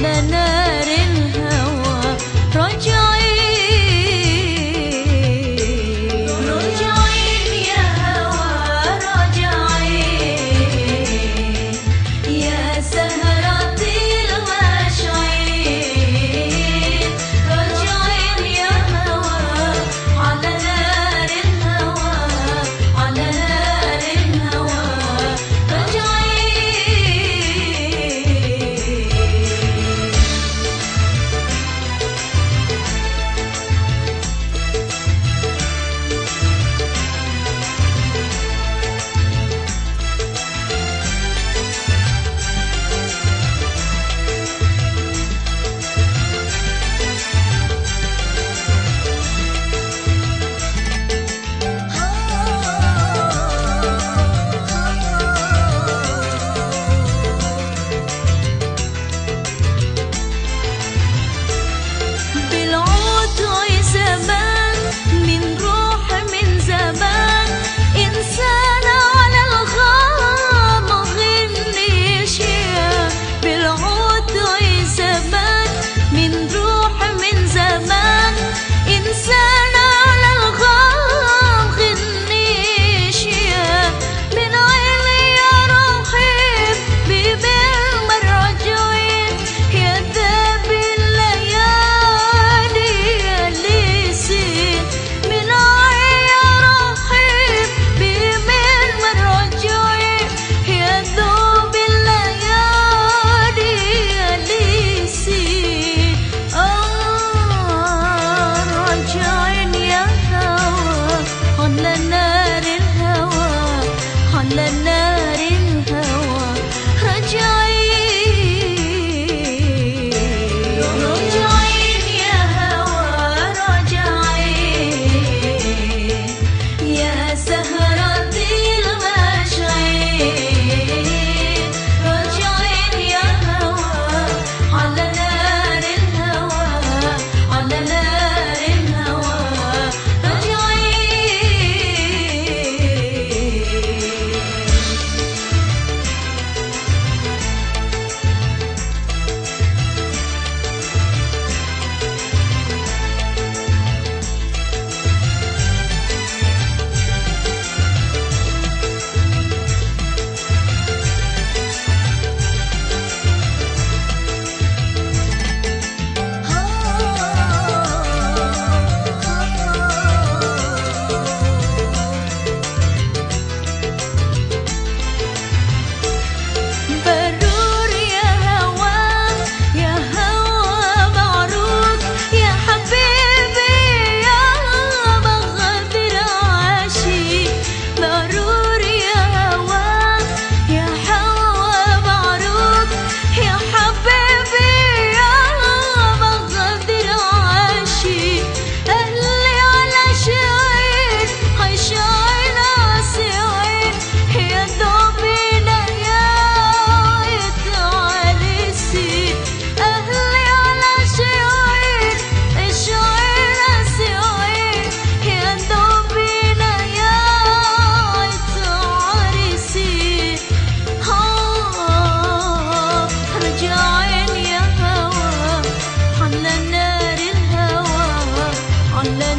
lalana on